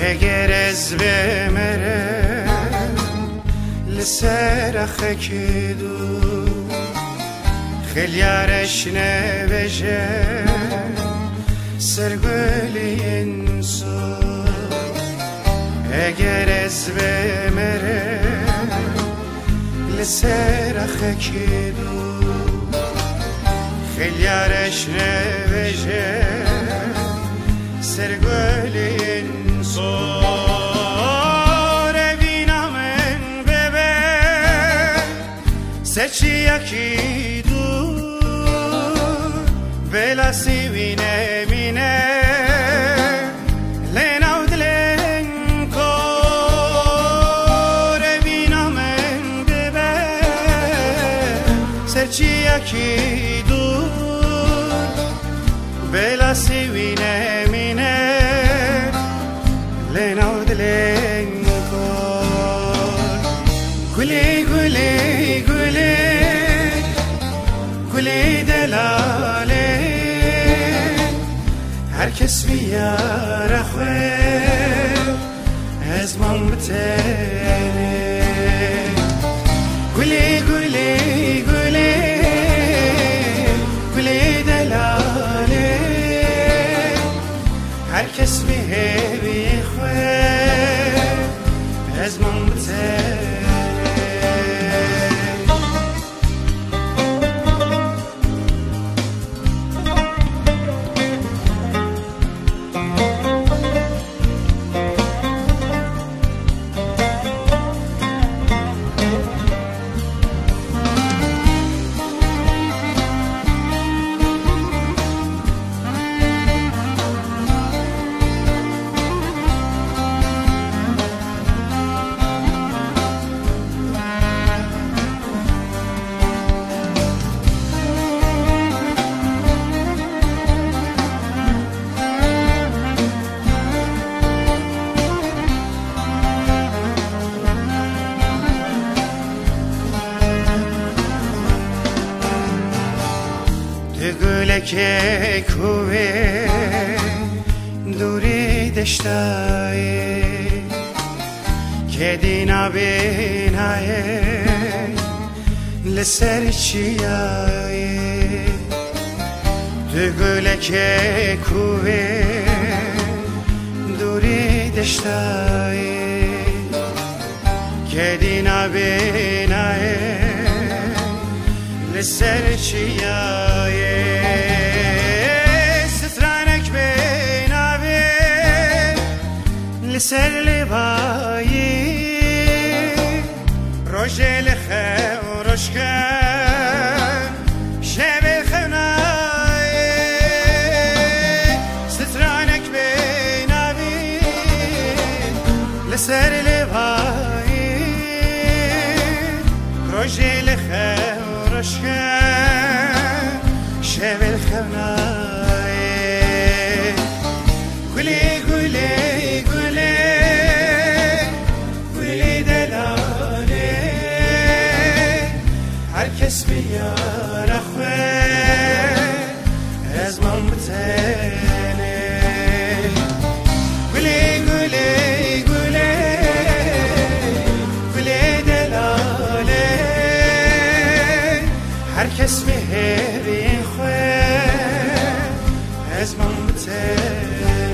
اگرز به مره لسر خکدو خلیارش نوشه سرگلی انسو اگرز به مره لسر خکدو خلیارش نوشه sergölin sore vinamen bebe seçi yakidu vela sivine mine Ci acchidu, ve la si vinè. گلی دلاله هر کس بیاره خواه از من بتره گلی گلی گلی گلی دلاله هر کس بیه بیخواه از من بتره che cove duri deshtae che dina benae le serciae dügüle che cove duri deshtae che dina benae به سر چیایه سترانک به نوه لسر لبایی روشه لخه و روشکن شبه خنایه سترانک به نوه لسر لبایی روشه لخه ورشه شبل خرناي قولي قولي قولي قولي دلالي هر کس بیار اخوه از من بتر tell.